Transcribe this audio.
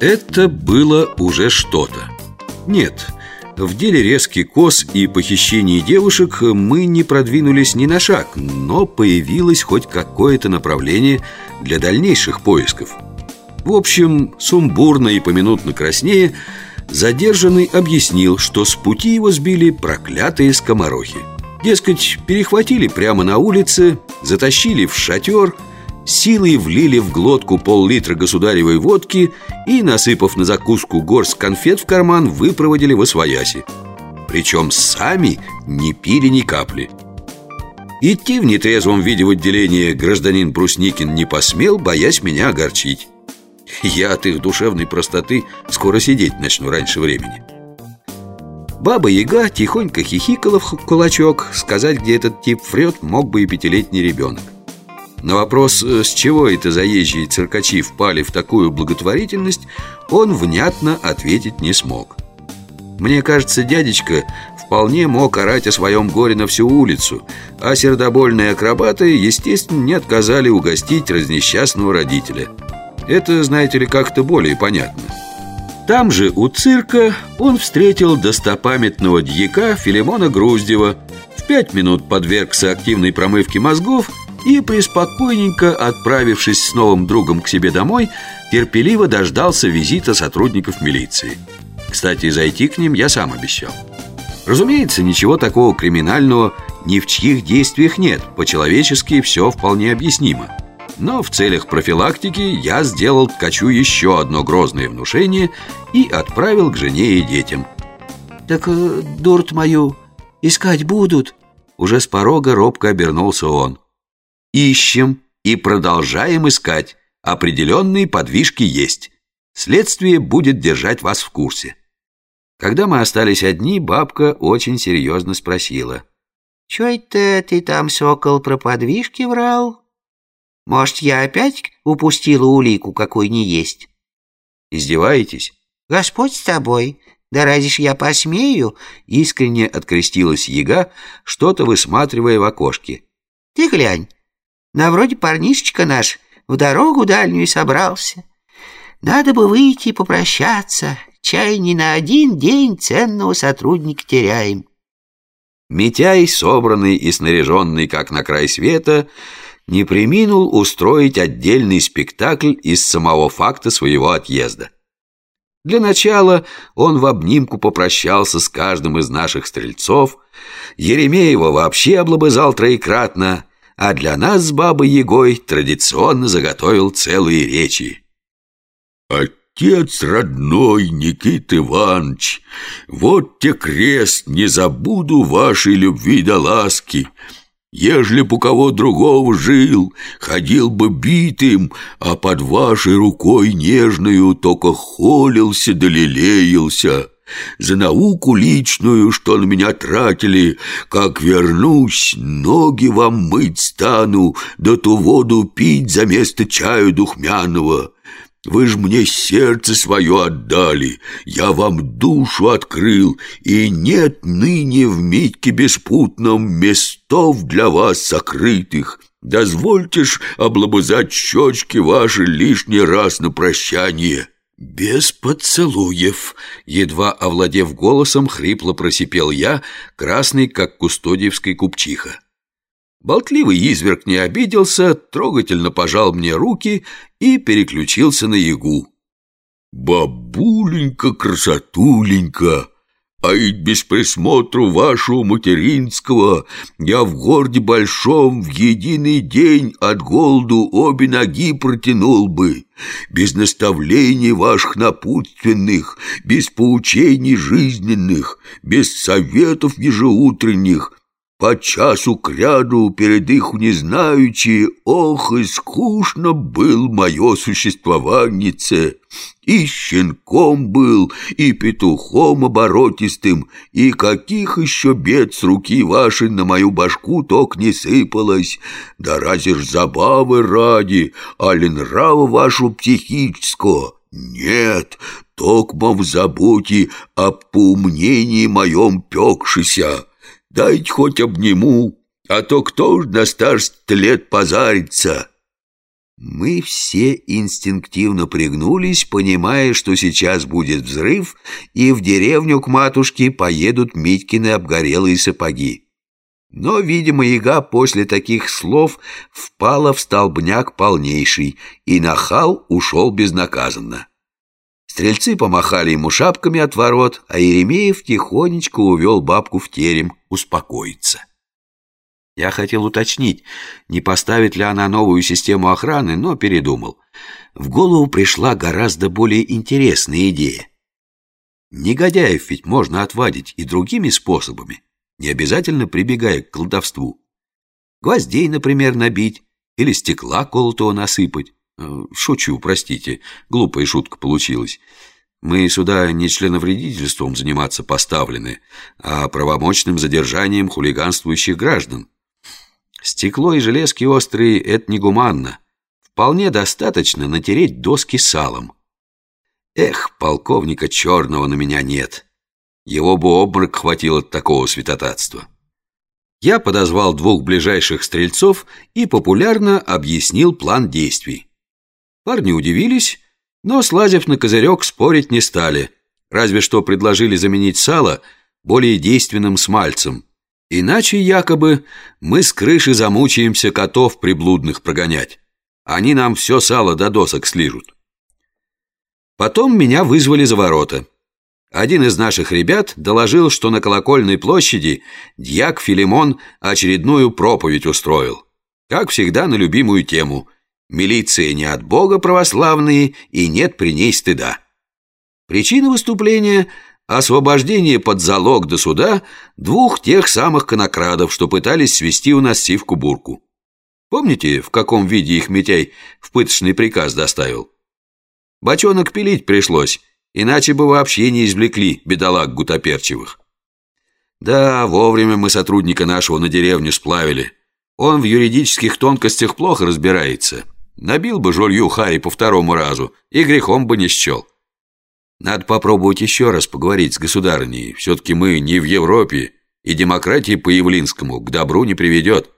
Это было уже что-то. Нет, в деле резкий коз и похищения девушек мы не продвинулись ни на шаг, но появилось хоть какое-то направление для дальнейших поисков. В общем, сумбурно и поминутно краснее, задержанный объяснил, что с пути его сбили проклятые скоморохи. Дескать, перехватили прямо на улице, затащили в шатер – силой влили в глотку пол-литра государевой водки и, насыпав на закуску горсть конфет в карман, выпроводили в освояси. Причем сами не пили ни капли. Идти в нетрезвом виде в отделение гражданин Брусникин не посмел, боясь меня огорчить. Я от их душевной простоты скоро сидеть начну раньше времени. Баба-яга тихонько хихикала в кулачок Сказать, где этот тип врет, мог бы и пятилетний ребенок на вопрос, э, с чего это заезжие циркачи впали в такую благотворительность, он внятно ответить не смог. Мне кажется, дядечка вполне мог орать о своем горе на всю улицу, а сердобольные акробаты, естественно, не отказали угостить разнесчастного родителя. Это, знаете ли, как-то более понятно. Там же, у цирка, он встретил достопамятного дьяка Филимона Груздева, в пять минут подвергся активной промывке мозгов – и, преспокойненько отправившись с новым другом к себе домой, терпеливо дождался визита сотрудников милиции. Кстати, зайти к ним я сам обещал. Разумеется, ничего такого криминального ни в чьих действиях нет, по-человечески все вполне объяснимо. Но в целях профилактики я сделал ткачу еще одно грозное внушение и отправил к жене и детям. «Так э, дурт мою искать будут?» Уже с порога робко обернулся он. Ищем и продолжаем искать. Определенные подвижки есть. Следствие будет держать вас в курсе. Когда мы остались одни, бабка очень серьезно спросила. «Чё это ты там, сокол, про подвижки врал? Может, я опять упустила улику, какой не есть?» «Издеваетесь?» «Господь с тобой. Да разве ж я посмею?» Искренне открестилась яга, что-то высматривая в окошке. «Ты глянь, на вроде парнишечка наш в дорогу дальнюю собрался. Надо бы выйти попрощаться. Чай не на один день ценного сотрудника теряем. Митяй, собранный и снаряженный, как на край света, не приминул устроить отдельный спектакль из самого факта своего отъезда. Для начала он в обнимку попрощался с каждым из наших стрельцов, Еремеева вообще облобызал троекратно, а для нас с бабой Егой традиционно заготовил целые речи. «Отец родной, Никит Иванович, вот те крест, не забуду вашей любви да ласки. Ежели б у кого другого жил, ходил бы битым, а под вашей рукой нежную только холился да лелеялся» за науку личную, что на меня тратили. Как вернусь, ноги вам мыть стану, да ту воду пить за место чаю духмяного. Вы ж мне сердце свое отдали, я вам душу открыл, и нет ныне в Митьке беспутном местов для вас сокрытых. Дозвольте ж облобызать щечки ваши лишний раз на прощание». «Без поцелуев!» Едва овладев голосом, хрипло просипел я, красный, как кустодиевский купчиха. Болтливый изверг не обиделся, трогательно пожал мне руки и переключился на ягу. «Бабуленька-красотуленька!» А ведь без присмотру вашего материнского я в городе большом в единый день от голоду обе ноги протянул бы. Без наставлений ваших напутственных, без поучений жизненных, без советов ежеутренних. По часу кряду перед их не знаючи, ох, и скучно был мое существованице. И щенком был, и петухом оборотистым, и каких еще бед с руки вашей на мою башку ток не сыпалось. Да разве ж забавы ради, али нрава вашу психического? Нет, токмо в заботе об поумнении моем пекшися. Дайте хоть обниму, а то кто ж на старость лет позарится?» Мы все инстинктивно пригнулись, понимая, что сейчас будет взрыв, и в деревню к матушке поедут Митькины обгорелые сапоги. Но, видимо, яга после таких слов впала в столбняк полнейший, и нахал ушел безнаказанно. Стрельцы помахали ему шапками от ворот, а Еремеев тихонечко увел бабку в терем успокоиться. Я хотел уточнить, не поставит ли она новую систему охраны, но передумал. В голову пришла гораздо более интересная идея. Негодяев ведь можно отвадить и другими способами, не обязательно прибегая к колдовству. Гвоздей, например, набить или стекла колотого насыпать. Э, шучу, простите, глупая шутка получилась. Мы сюда не членовредительством заниматься поставлены, а правомочным задержанием хулиганствующих граждан. Стекло и железки острые — это негуманно. Вполне достаточно натереть доски салом. Эх, полковника черного на меня нет. Его бы обморок хватил от такого святотатства. Я подозвал двух ближайших стрельцов и популярно объяснил план действий. Парни удивились, но, слазив на козырек, спорить не стали, разве что предложили заменить сало более действенным смальцем. Иначе, якобы, мы с крыши замучаемся котов приблудных прогонять. Они нам все сало до досок слижут. Потом меня вызвали за ворота. Один из наших ребят доложил, что на Колокольной площади дьяк Филимон очередную проповедь устроил. Как всегда, на любимую тему – Милиция не от Бога православные и нет при ней стыда. Причина выступления – освобождение под залог до суда двух тех самых конокрадов, что пытались свести у нас сивку-бурку. Помните, в каком виде их Митяй в пыточный приказ доставил? Бочонок пилить пришлось, иначе бы вообще не извлекли бедолаг гутоперчивых. Да, вовремя мы сотрудника нашего на деревню сплавили. Он в юридических тонкостях плохо разбирается. Набил бы жолью Хари по второму разу и грехом бы не счел. Надо попробовать еще раз поговорить с государыней. Все-таки мы не в Европе, и демократия по Явлинскому к добру не приведет.